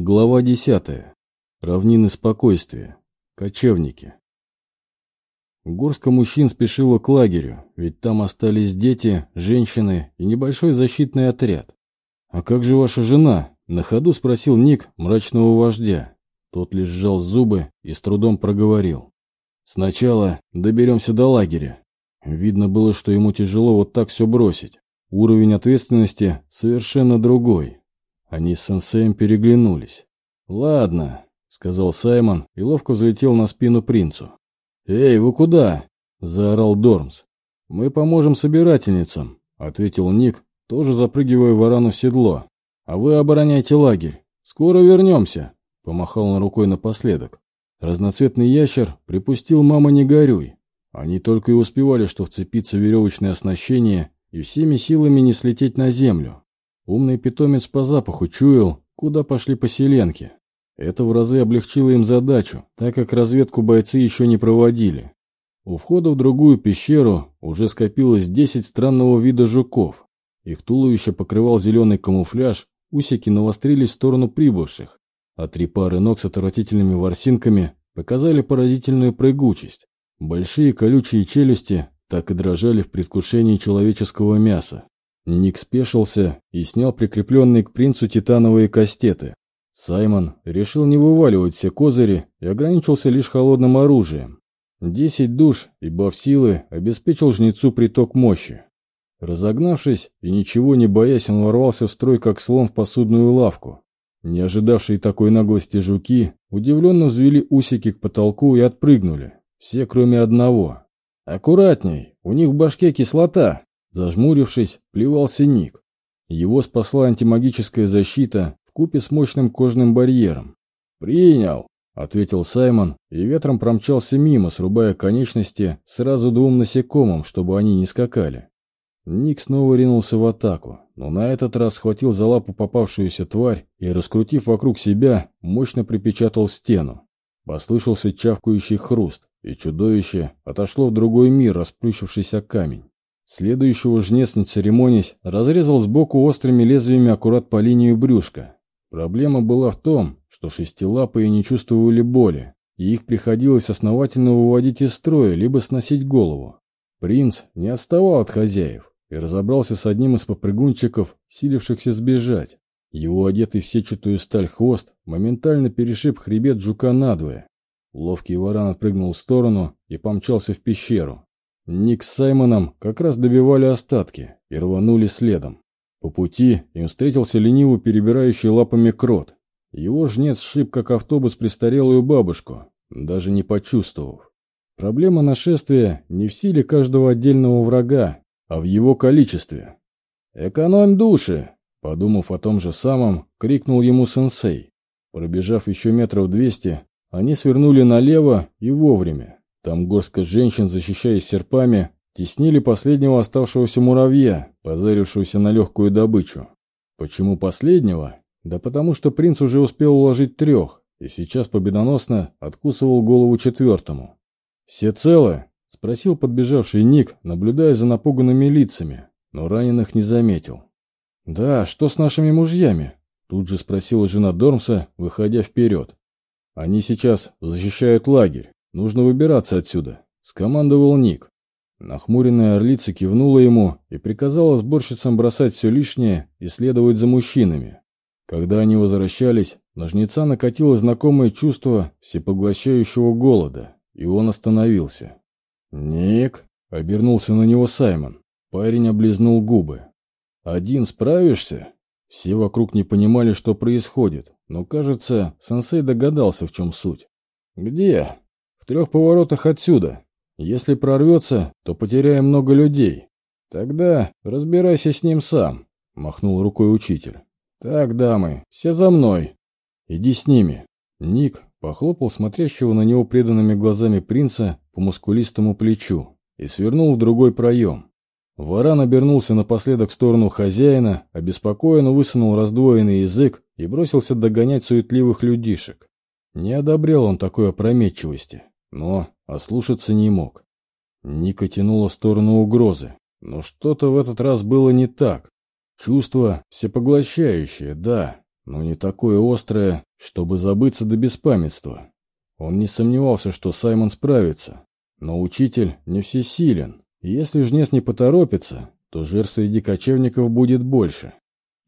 Глава 10. Равнины спокойствия. Кочевники. Горстка мужчин спешила к лагерю, ведь там остались дети, женщины и небольшой защитный отряд. «А как же ваша жена?» – на ходу спросил Ник мрачного вождя. Тот лишь сжал зубы и с трудом проговорил. «Сначала доберемся до лагеря». Видно было, что ему тяжело вот так все бросить. Уровень ответственности совершенно другой. Они с сенсеем переглянулись. «Ладно», — сказал Саймон и ловко взлетел на спину принцу. «Эй, вы куда?» — заорал Дормс. «Мы поможем собирательницам», — ответил Ник, тоже запрыгивая варану в седло. «А вы обороняйте лагерь. Скоро вернемся», — помахал он рукой напоследок. Разноцветный ящер припустил «мама, не горюй». Они только и успевали, что вцепиться в веревочное оснащение и всеми силами не слететь на землю. Умный питомец по запаху чуял, куда пошли поселенки. Это в разы облегчило им задачу, так как разведку бойцы еще не проводили. У входа в другую пещеру уже скопилось 10 странного вида жуков. Их туловище покрывал зеленый камуфляж, усики навострились в сторону прибывших, а три пары ног с отвратительными ворсинками показали поразительную прыгучесть. Большие колючие челюсти так и дрожали в предвкушении человеческого мяса. Ник спешился и снял прикрепленные к принцу титановые кастеты. Саймон решил не вываливать все козыри и ограничился лишь холодным оружием. Десять душ и баф силы обеспечил жнецу приток мощи. Разогнавшись и ничего не боясь, он ворвался в строй, как слон в посудную лавку. Не ожидавшие такой наглости жуки удивленно взвели усики к потолку и отпрыгнули. Все, кроме одного. «Аккуратней, у них в башке кислота», Зажмурившись, плевался Ник. Его спасла антимагическая защита в купе с мощным кожным барьером. «Принял», — ответил Саймон, и ветром промчался мимо, срубая конечности сразу двум насекомым, чтобы они не скакали. Ник снова ринулся в атаку, но на этот раз схватил за лапу попавшуюся тварь и, раскрутив вокруг себя, мощно припечатал стену. Послышался чавкающий хруст, и чудовище отошло в другой мир, расплющившийся камень. Следующего жнец, не церемонясь, разрезал сбоку острыми лезвиями аккурат по линии брюшка. Проблема была в том, что шестилапые не чувствовали боли, и их приходилось основательно выводить из строя, либо сносить голову. Принц не отставал от хозяев и разобрался с одним из попрыгунчиков, силившихся сбежать. Его одетый в сетчатую сталь хвост моментально перешиб хребет жука надвое. Ловкий варан отпрыгнул в сторону и помчался в пещеру. Ник с Саймоном как раз добивали остатки и рванули следом. По пути им встретился лениво перебирающий лапами крот. Его жнец шиб, как автобус, престарелую бабушку, даже не почувствовав. Проблема нашествия не в силе каждого отдельного врага, а в его количестве. «Экономь души!» Подумав о том же самом, крикнул ему сенсей. Пробежав еще метров двести, они свернули налево и вовремя. Там горстка женщин, защищаясь серпами, теснили последнего оставшегося муравья, позарившегося на легкую добычу. Почему последнего? Да потому что принц уже успел уложить трех, и сейчас победоносно откусывал голову четвертому. «Все целы?» – спросил подбежавший Ник, наблюдая за напуганными лицами, но раненых не заметил. «Да, что с нашими мужьями?» – тут же спросила жена Дормса, выходя вперед. «Они сейчас защищают лагерь. Нужно выбираться отсюда», — скомандовал Ник. Нахмуренная орлица кивнула ему и приказала сборщицам бросать все лишнее и следовать за мужчинами. Когда они возвращались, на жнеца накатило знакомое чувство всепоглощающего голода, и он остановился. «Ник», — обернулся на него Саймон. Парень облизнул губы. «Один справишься?» Все вокруг не понимали, что происходит, но, кажется, сенсей догадался, в чем суть. «Где?» Трех поворотах отсюда. Если прорвется, то потеряем много людей. Тогда разбирайся с ним сам», — махнул рукой учитель. «Так, дамы, все за мной. Иди с ними». Ник похлопал смотрящего на него преданными глазами принца по мускулистому плечу и свернул в другой проем. Варан обернулся напоследок в сторону хозяина, обеспокоенно высунул раздвоенный язык и бросился догонять суетливых людишек. Не одобрял он такой опрометчивости но ослушаться не мог. Ника тянула в сторону угрозы, но что-то в этот раз было не так. Чувство всепоглощающее, да, но не такое острое, чтобы забыться до беспамятства. Он не сомневался, что Саймон справится, но учитель не всесилен, и если жнец не поторопится, то жертв среди кочевников будет больше.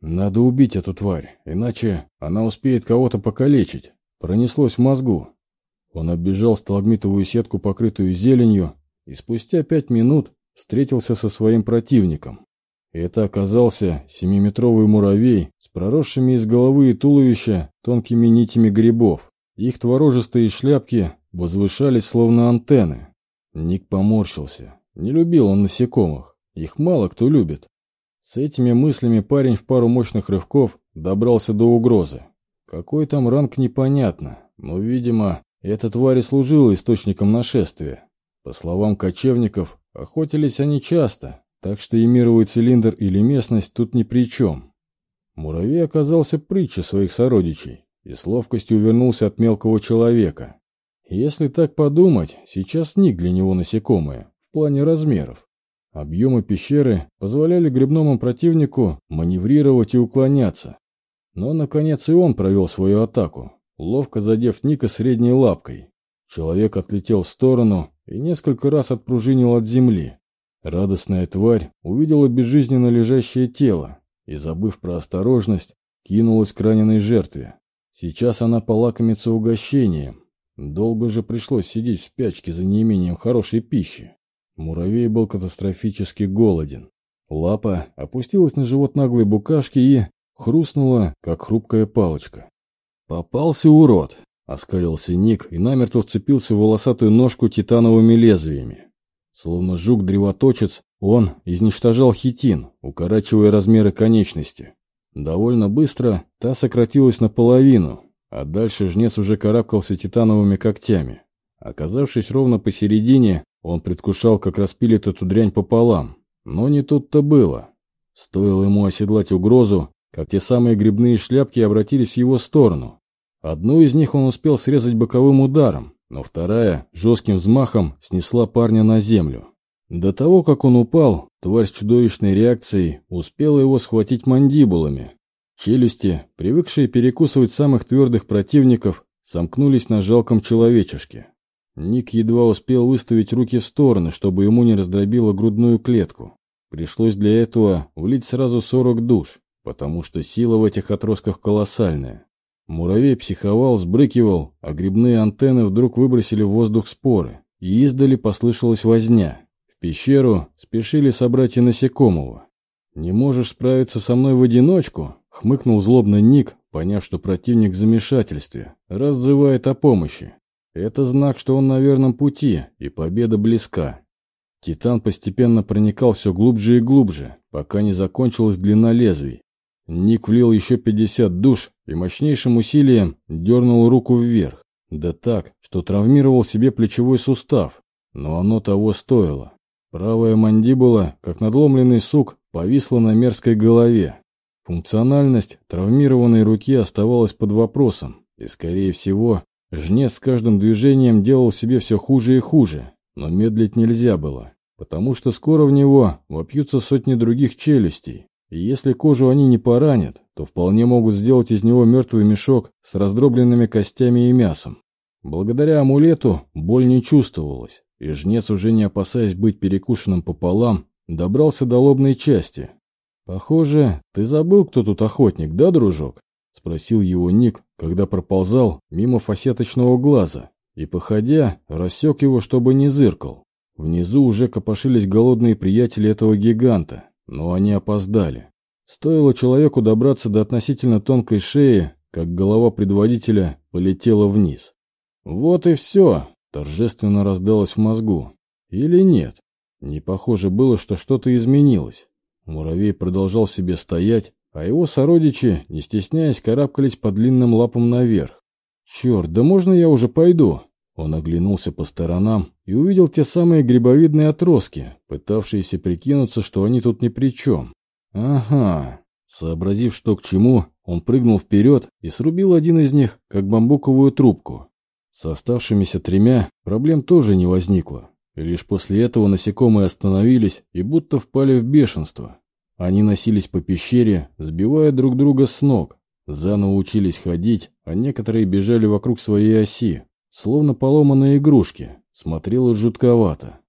Надо убить эту тварь, иначе она успеет кого-то покалечить. Пронеслось в мозгу. Он оббежал сталагмитовую сетку, покрытую зеленью, и спустя пять минут встретился со своим противником. Это оказался семиметровый муравей с проросшими из головы и туловища тонкими нитями грибов. Их творожистые шляпки возвышались словно антенны. Ник поморщился. Не любил он насекомых. Их мало кто любит. С этими мыслями парень в пару мощных рывков добрался до угрозы. Какой там ранг непонятно, но, видимо, эта тварь и служила источником нашествия. По словам кочевников, охотились они часто, так что и мировой цилиндр или местность тут ни при чем. Муравей оказался притча своих сородичей и с ловкостью увернулся от мелкого человека. Если так подумать, сейчас ник для него насекомое, в плане размеров. Объемы пещеры позволяли грибному противнику маневрировать и уклоняться. Но, наконец, и он провел свою атаку, ловко задев Ника средней лапкой. Человек отлетел в сторону и несколько раз отпружинил от земли. Радостная тварь увидела безжизненно лежащее тело и, забыв про осторожность, кинулась к раненой жертве. Сейчас она полакомится угощением. Долго же пришлось сидеть в спячке за неимением хорошей пищи. Муравей был катастрофически голоден. Лапа опустилась на живот наглой букашки и хрустнула, как хрупкая палочка. «Попался урод!» — оскалился Ник и намертво вцепился в волосатую ножку титановыми лезвиями. Словно жук-древоточец, он изничтожал хитин, укорачивая размеры конечности. Довольно быстро та сократилась наполовину, а дальше жнец уже карабкался титановыми когтями. Оказавшись ровно посередине, он предвкушал, как распилит эту дрянь пополам. Но не тут-то было. Стоило ему оседлать угрозу, как те самые грибные шляпки обратились в его сторону. Одну из них он успел срезать боковым ударом, но вторая жестким взмахом снесла парня на землю. До того, как он упал, тварь с чудовищной реакцией успела его схватить мандибулами. Челюсти, привыкшие перекусывать самых твердых противников, сомкнулись на жалком человечешке. Ник едва успел выставить руки в стороны, чтобы ему не раздробило грудную клетку. Пришлось для этого влить сразу 40 душ, потому что сила в этих отростках колоссальная. Муравей психовал, сбрыкивал, а грибные антенны вдруг выбросили в воздух споры, и издали послышалась возня. В пещеру спешили собратья насекомого. «Не можешь справиться со мной в одиночку?» — хмыкнул злобно Ник, поняв, что противник в замешательстве, раз о помощи. Это знак, что он на верном пути, и победа близка. Титан постепенно проникал все глубже и глубже, пока не закончилась длина лезвий. Ник влил еще 50 душ и мощнейшим усилием дернул руку вверх. Да так, что травмировал себе плечевой сустав. Но оно того стоило. Правая мандибула, как надломленный сук, повисла на мерзкой голове. Функциональность травмированной руки оставалась под вопросом, и, скорее всего, Жнец с каждым движением делал себе все хуже и хуже, но медлить нельзя было, потому что скоро в него вопьются сотни других челюстей, и если кожу они не поранят, то вполне могут сделать из него мертвый мешок с раздробленными костями и мясом. Благодаря амулету боль не чувствовалась, и жнец, уже не опасаясь быть перекушенным пополам, добрался до лобной части. «Похоже, ты забыл, кто тут охотник, да, дружок?» — спросил его Ник, когда проползал мимо фасеточного глаза, и, походя, рассек его, чтобы не зыркал. Внизу уже копошились голодные приятели этого гиганта, но они опоздали. Стоило человеку добраться до относительно тонкой шеи, как голова предводителя полетела вниз. «Вот и все!» — торжественно раздалось в мозгу. Или нет? Не похоже было, что что-то изменилось. Муравей продолжал себе стоять, а его сородичи, не стесняясь, карабкались по длинным лапам наверх. «Черт, да можно я уже пойду?» Он оглянулся по сторонам и увидел те самые грибовидные отростки, пытавшиеся прикинуться, что они тут ни при чем. «Ага». Сообразив, что к чему, он прыгнул вперед и срубил один из них, как бамбуковую трубку. С оставшимися тремя проблем тоже не возникло. И лишь после этого насекомые остановились и будто впали в бешенство. Они носились по пещере, сбивая друг друга с ног, Заново учились ходить, а некоторые бежали вокруг своей оси, словно поломанные игрушки. Смотрелось жутковато.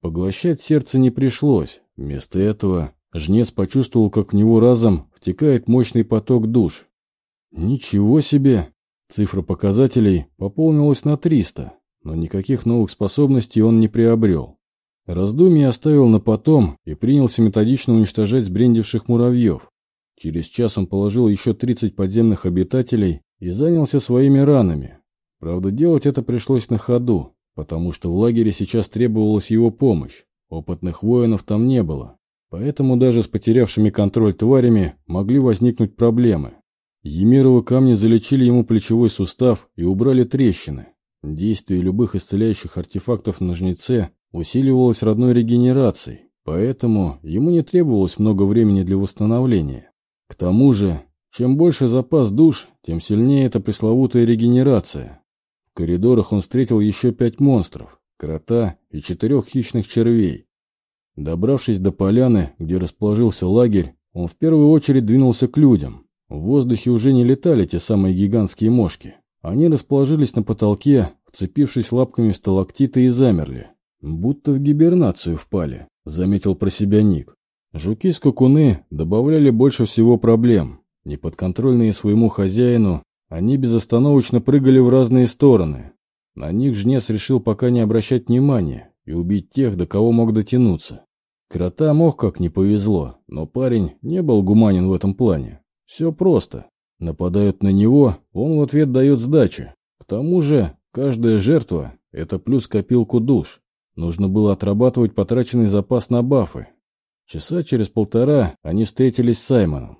Поглощать сердце не пришлось. Вместо этого жнец почувствовал, как в него разом втекает мощный поток душ. Ничего себе! Цифра показателей пополнилась на 300, но никаких новых способностей он не приобрел. Раздумье оставил на потом и принялся методично уничтожать сбрендивших муравьев. Через час он положил еще 30 подземных обитателей и занялся своими ранами. Правда, делать это пришлось на ходу, потому что в лагере сейчас требовалась его помощь. Опытных воинов там не было, поэтому даже с потерявшими контроль тварями могли возникнуть проблемы. Емировы камни залечили ему плечевой сустав и убрали трещины. Действие любых исцеляющих артефактов на жнеце усиливалось родной регенерацией, поэтому ему не требовалось много времени для восстановления. К тому же, чем больше запас душ, тем сильнее эта пресловутая регенерация. Коридорах он встретил еще пять монстров, крота и четырех хищных червей. Добравшись до поляны, где расположился лагерь, он в первую очередь двинулся к людям. В воздухе уже не летали те самые гигантские мошки. Они расположились на потолке, вцепившись лапками в сталактиты и замерли. Будто в гибернацию впали, заметил про себя Ник. Жуки-скакуны добавляли больше всего проблем. Неподконтрольные своему хозяину, они безостановочно прыгали в разные стороны. На них жнец решил пока не обращать внимания и убить тех, до кого мог дотянуться. Крота мог как не повезло, но парень не был гуманен в этом плане. Все просто. Нападают на него, он в ответ дает сдачи. К тому же, каждая жертва – это плюс копилку душ. Нужно было отрабатывать потраченный запас на бафы. Часа через полтора они встретились с Саймоном.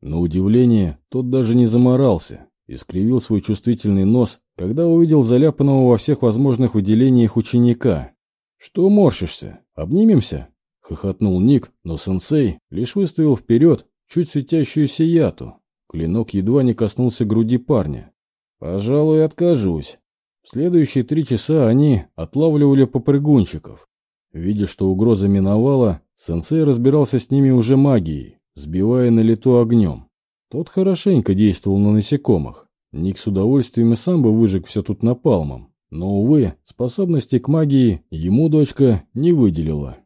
На удивление, тот даже не заморался и скривил свой чувствительный нос, когда увидел заляпанного во всех возможных выделениях ученика. «Что морщишься? Обнимемся?» — хохотнул Ник, но сенсей лишь выставил вперед чуть светящуюся яту. Клинок едва не коснулся груди парня. «Пожалуй, откажусь». В следующие три часа они отлавливали попрыгунчиков. Видя, что угроза миновала, сенсей разбирался с ними уже магией, сбивая на лету огнем. Тот хорошенько действовал на насекомых. Ник с удовольствием и сам бы выжег все тут напалмом. Но, увы, способности к магии ему дочка не выделила.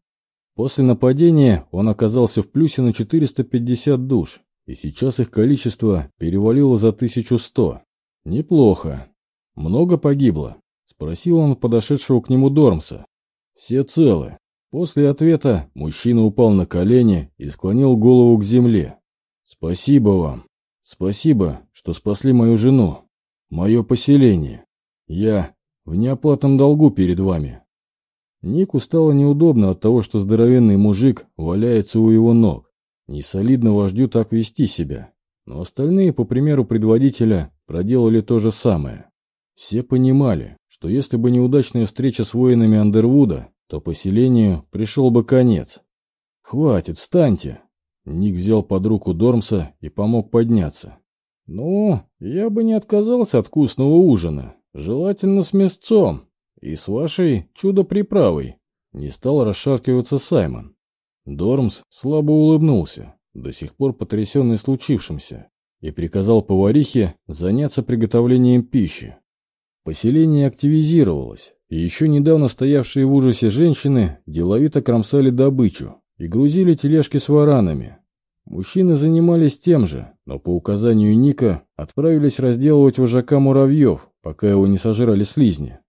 После нападения он оказался в плюсе на 450 душ, и сейчас их количество перевалило за 1100. Неплохо. Много погибло? Спросил он подошедшего к нему Дормса. Все целы. После ответа мужчина упал на колени и склонил голову к земле. «Спасибо вам. Спасибо, что спасли мою жену. Мое поселение. Я в неоплатном долгу перед вами». Нику стало неудобно от того, что здоровенный мужик валяется у его ног. Не солидно вождю так вести себя. Но остальные, по примеру предводителя, проделали то же самое. Все понимали, что если бы неудачная встреча с воинами Андервуда, то поселению пришел бы конец. «Хватит, встаньте!» Ник взял под руку Дормса и помог подняться. «Ну, я бы не отказался от вкусного ужина, желательно с мясцом», и с вашей чудо-приправой. Не стал расшаркиваться Саймон. Дормс слабо улыбнулся, до сих пор потрясенный случившимся, и приказал поварихе заняться приготовлением пищи. Поселение активизировалось, и еще недавно стоявшие в ужасе женщины деловито кромсали добычу и грузили тележки с варанами. Мужчины занимались тем же, но по указанию Ника отправились разделывать вожака муравьев, пока его не сожрали слизни.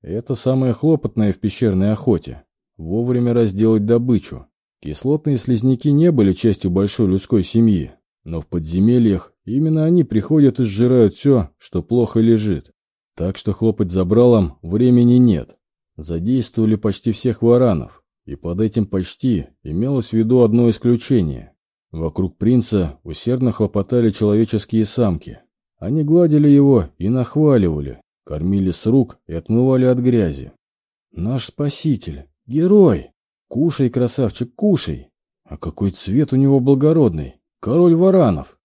Это самое хлопотное в пещерной охоте. Вовремя разделать добычу. Кислотные слизняки не были частью большой людской семьи, но в подземельях именно они приходят и сжирают все, что плохо лежит. Так что хлопать забралом времени нет. Задействовали почти всех варанов, и под этим почти имелось в виду одно исключение. Вокруг принца усердно хлопотали человеческие самки. Они гладили его и нахваливали, Кормили с рук и отмывали от грязи. Наш спаситель, герой! Кушай, красавчик, кушай! А какой цвет у него благородный! Король варанов!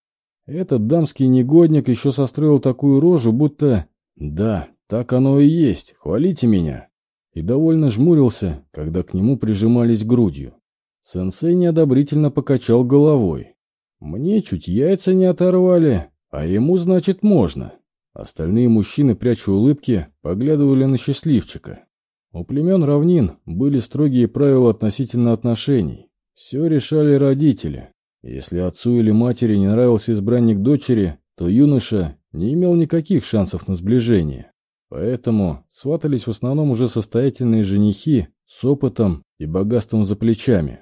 Этот дамский негодник еще состроил такую рожу, будто... Да, так оно и есть, хвалите меня! И довольно жмурился, когда к нему прижимались грудью. Сенсей неодобрительно покачал головой. Мне чуть яйца не оторвали, А ему, значит, можно. Остальные мужчины, пряча улыбки, поглядывали на счастливчика. У племен равнин были строгие правила относительно отношений. Все решали родители. Если отцу или матери не нравился избранник дочери, то юноша не имел никаких шансов на сближение. Поэтому сватались в основном уже состоятельные женихи с опытом и богатством за плечами.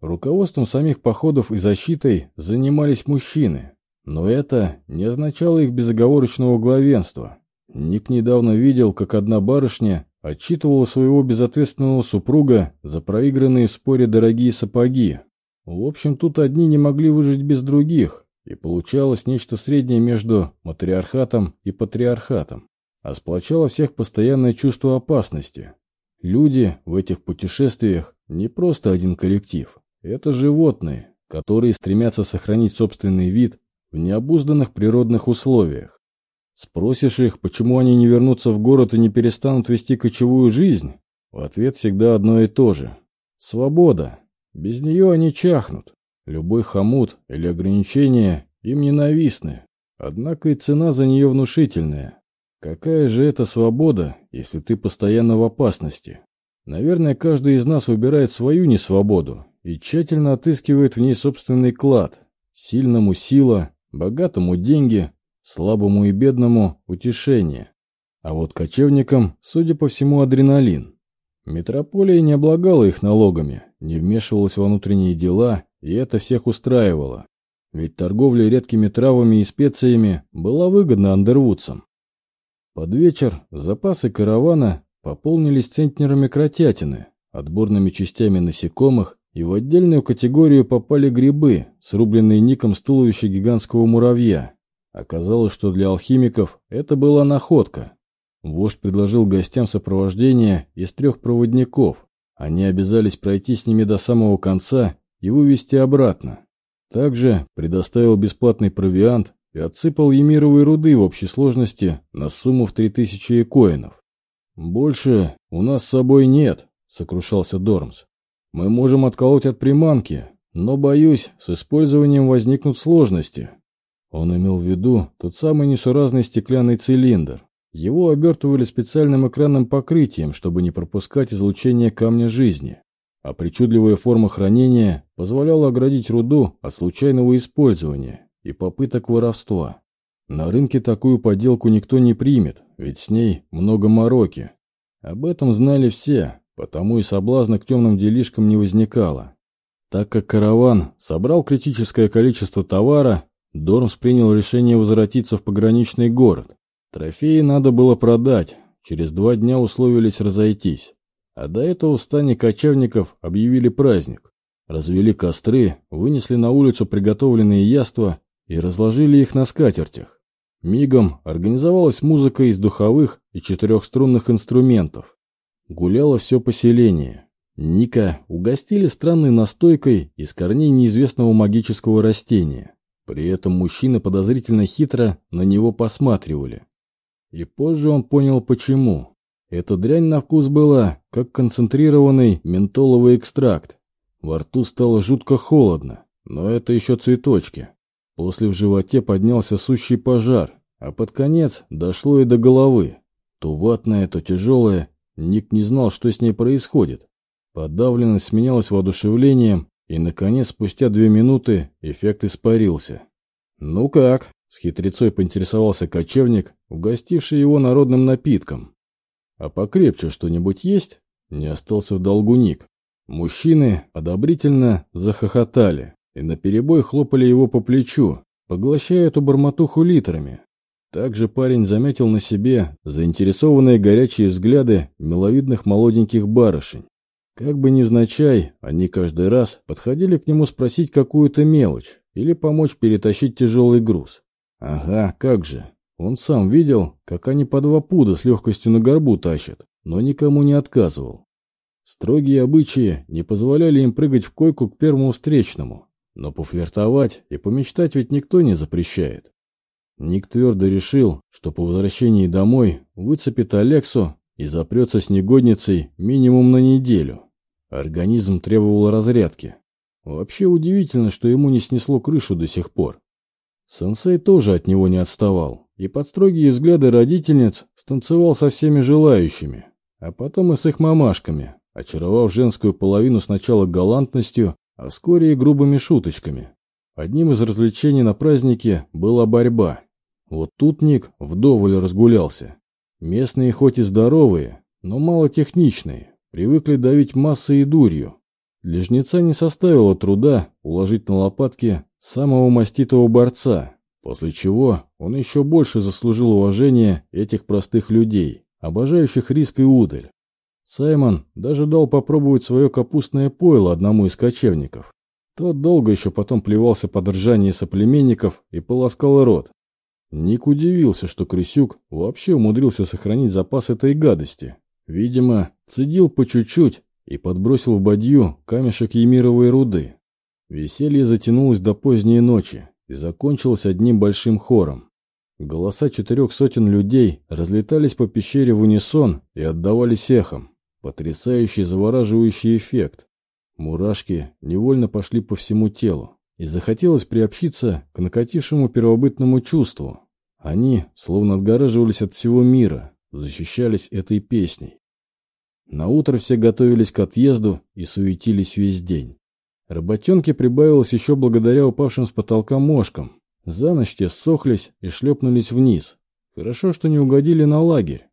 Руководством самих походов и защитой занимались мужчины, но это не означало их безоговорочного главенства. Ник недавно видел, как одна барышня отчитывала своего безответственного супруга за проигранные в споре дорогие сапоги. В общем, тут одни не могли выжить без других, и получалось нечто среднее между матриархатом и патриархатом. А сплочало всех постоянное чувство опасности. Люди в этих путешествиях не просто один коллектив. Это животные, которые стремятся сохранить собственный вид в необузданных природных условиях. Спросишь их, почему они не вернутся в город и не перестанут вести кочевую жизнь? В ответ всегда одно и то же. Свобода. Без нее они чахнут. Любой хомут или ограничение им ненавистны. Однако и цена за нее внушительная. Какая же это свобода, если ты постоянно в опасности? Наверное, каждый из нас выбирает свою несвободу и тщательно отыскивает в ней собственный клад. Сильному сила, богатому деньги, слабому и бедному утешение. А вот кочевникам, судя по всему, адреналин. Метрополия не облагала их налогами, не вмешивалась во внутренние дела, и это всех устраивало. Ведь торговля редкими травами и специями была выгодна андервудцам. Под вечер запасы каравана пополнились центнерами кротятины, отборными частями насекомых, и в отдельную категорию попали грибы, срубленные ником с туловища гигантского муравья. Оказалось, что для алхимиков это была находка. Вождь предложил гостям сопровождение из трех проводников. Они обязались пройти с ними до самого конца и вывести обратно. Также предоставил бесплатный провиант и отсыпал емировой руды в общей сложности на сумму в 3000 коинов. «Больше у нас с собой нет», — сокрушался Дормс. «Мы можем отколоть от приманки, но, боюсь, с использованием возникнут сложности». Он имел в виду тот самый несуразный стеклянный цилиндр. Его обертывали специальным экранным покрытием, чтобы не пропускать излучение камня жизни. А причудливая форма хранения позволяла оградить руду от случайного использования и попыток воровства. На рынке такую подделку никто не примет, ведь с ней много мороки. Об этом знали все, потому и соблазна к темным делишкам не возникало. Так как караван собрал критическое количество товара, Дормс принял решение возвратиться в пограничный город. Трофеи надо было продать, через два дня условились разойтись. А до этого в стане кочевников объявили праздник. Развели костры, вынесли на улицу приготовленные яства и разложили их на скатертях. Мигом организовалась музыка из духовых и четырехструнных инструментов. Гуляло все поселение. Ника угостили странной настойкой из корней неизвестного магического растения. При этом мужчины подозрительно хитро на него посматривали. И позже он понял, почему. Эта дрянь на вкус была, как концентрированный ментоловый экстракт. Во рту стало жутко холодно, но это еще цветочки. После в животе поднялся сущий пожар, а под конец дошло и до головы. То ватное, то тяжелое. Ник не знал, что с ней происходит. Подавленность сменялась воодушевлением, и, наконец, спустя две минуты эффект испарился. «Ну как?» — с хитрецой поинтересовался кочевник, угостивший его народным напитком. «А покрепче что-нибудь есть?» — не остался в долгу Ник. Мужчины одобрительно захохотали и наперебой хлопали его по плечу, поглощая эту бормотуху литрами. Также парень заметил на себе заинтересованные горячие взгляды миловидных молоденьких барышень. Как бы невзначай, они каждый раз подходили к нему спросить какую-то мелочь или помочь перетащить тяжелый груз. Ага, как же. Он сам видел, как они по два пуда с легкостью на горбу тащат, но никому не отказывал. Строгие обычаи не позволяли им прыгать в койку к первому встречному, но пофлиртовать и помечтать ведь никто не запрещает. Ник твердо решил, что по возвращении домой выцепит Алексу и запрется с негодницей минимум на неделю. Организм требовал разрядки. Вообще удивительно, что ему не снесло крышу до сих пор. Сенсей тоже от него не отставал, и под строгие взгляды родительниц станцевал со всеми желающими, а потом и с их мамашками, очаровав женскую половину сначала галантностью, а вскоре и грубыми шуточками. Одним из развлечений на празднике была борьба. Вот тут Ник вдоволь разгулялся. Местные хоть и здоровые, но малотехничные, привыкли давить массой и дурью. Для жнеца не составило труда уложить на лопатки самого маститого борца, после чего он еще больше заслужил уважения этих простых людей, обожающих риск и удаль. Саймон даже дал попробовать свое капустное пойло одному из кочевников. Тот долго еще потом плевался под ржание соплеменников и полоскал рот. Ник удивился, что Крысюк вообще умудрился сохранить запас этой гадости. Видимо, цедил по чуть-чуть и подбросил в бадью камешек емировой руды. Веселье затянулось до поздней ночи и закончилось одним большим хором. Голоса четырех сотен людей разлетались по пещере в унисон и отдавались эхом. Потрясающий завораживающий эффект. Мурашки невольно пошли по всему телу, и захотелось приобщиться к накатившему первобытному чувству. Они словно отгораживались от всего мира, защищались этой песней. На утро все готовились к отъезду и суетились весь день. Работенки прибавилось еще благодаря упавшим с потолка мошкам. За ночь те ссохлись и шлепнулись вниз. Хорошо, что не угодили на лагерь.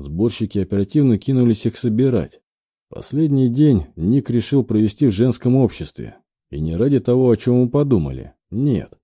Сборщики оперативно кинулись их собирать. Последний день Ник решил провести в женском обществе. И не ради того, о чем мы подумали. Нет.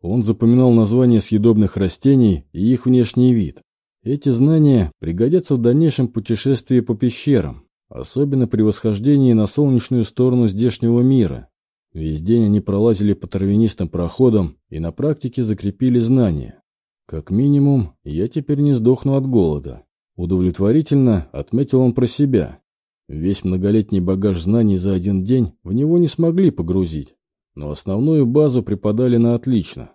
Он запоминал названия съедобных растений и их внешний вид. Эти знания пригодятся в дальнейшем путешествии по пещерам, особенно при восхождении на солнечную сторону здешнего мира. Весь день они пролазили по травянистым проходам и на практике закрепили знания. Как минимум, я теперь не сдохну от голода. Удовлетворительно отметил он про себя. Весь многолетний багаж знаний за один день в него не смогли погрузить, но основную базу преподали на отлично.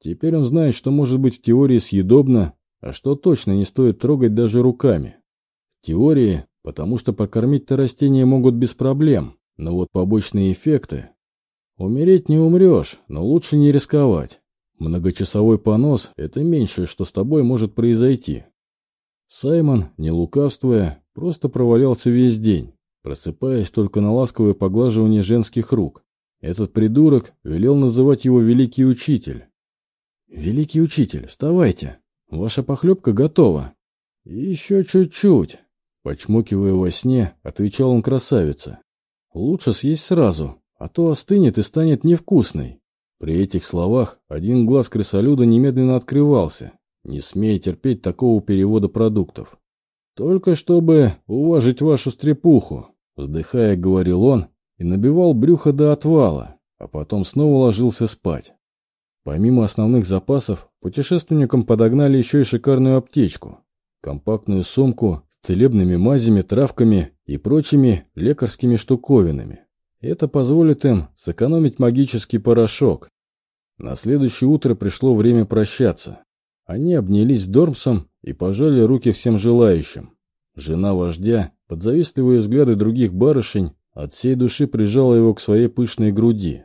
Теперь он знает, что может быть в теории съедобно, а что точно не стоит трогать даже руками. Теории, потому что покормить-то растения могут без проблем, но вот побочные эффекты... Умереть не умрешь, но лучше не рисковать. Многочасовой понос – это меньшее, что с тобой может произойти. Саймон, не лукавствуя, просто провалялся весь день, просыпаясь только на ласковое поглаживание женских рук. Этот придурок велел называть его «Великий Учитель». «Великий Учитель, вставайте! Ваша похлебка готова!» «Еще чуть-чуть!» Почмокивая во сне, отвечал он красавице. «Лучше съесть сразу, а то остынет и станет невкусной». При этих словах один глаз крысолюда немедленно открывался, не смея терпеть такого перевода продуктов. «Только чтобы уважить вашу стрепуху», — вздыхая, говорил он и набивал брюхо до отвала, а потом снова ложился спать. Помимо основных запасов, путешественникам подогнали еще и шикарную аптечку, компактную сумку с целебными мазями, травками и прочими лекарскими штуковинами. Это позволит им сэкономить магический порошок. На следующее утро пришло время прощаться. Они обнялись с Дормсом и пожали руки всем желающим. Жена вождя, под завистливые взгляды других барышень, от всей души прижала его к своей пышной груди.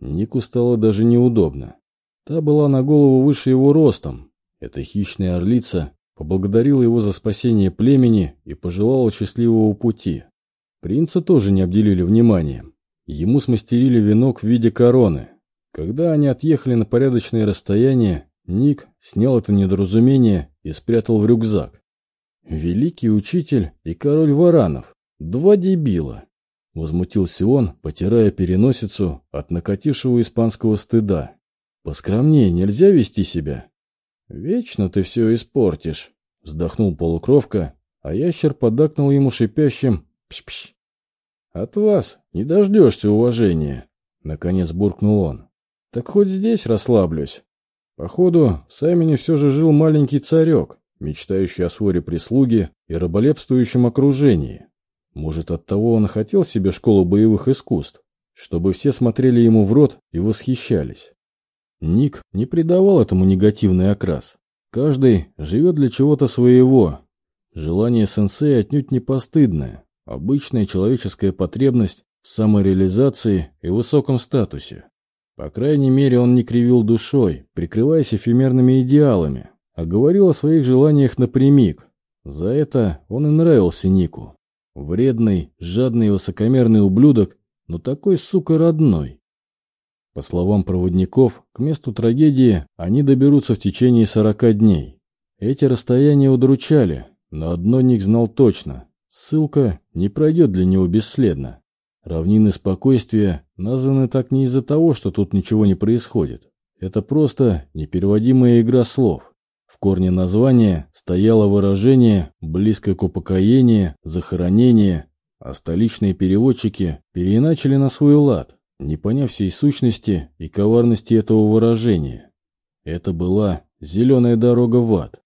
Нику стало даже неудобно. Та была на голову выше его ростом. Эта хищная орлица поблагодарила его за спасение племени и пожелала счастливого пути. Принца тоже не обделили вниманием. Ему смастерили венок в виде короны. Когда они отъехали на порядочное расстояние, Ник снял это недоразумение и спрятал в рюкзак. «Великий учитель и король варанов. Два дебила!» Возмутился он, потирая переносицу от накатившего испанского стыда. «Поскромнее нельзя вести себя?» «Вечно ты все испортишь», — вздохнул полукровка, а ящер подакнул ему шипящим «пш-пш». «От вас не дождешься уважения», — наконец буркнул он. «Так хоть здесь расслаблюсь. Походу, Саймоне все же жил маленький царек, мечтающий о своре прислуги и раболепствующем окружении. Может, оттого он хотел себе школу боевых искусств, чтобы все смотрели ему в рот и восхищались. Ник не придавал этому негативный окрас. Каждый живет для чего-то своего. Желание сенсея отнюдь не постыдное, обычная человеческая потребность в самореализации и высоком статусе. По крайней мере, он не кривил душой, прикрываясь эфемерными идеалами, а говорил о своих желаниях напрямик. За это он и нравился Нику. Вредный, жадный и высокомерный ублюдок, но такой, сука, родной. По словам проводников, к месту трагедии они доберутся в течение 40 дней. Эти расстояния удручали, но одно Ник знал точно – ссылка не пройдет для него бесследно. Равнины спокойствия названы так не из-за того, что тут ничего не происходит. Это просто непереводимая игра слов. В корне названия стояло выражение, близкое к упокоению, захоронение, а столичные переводчики переиначили на свой лад, не поняв всей сущности и коварности этого выражения. Это была зеленая дорога в ад.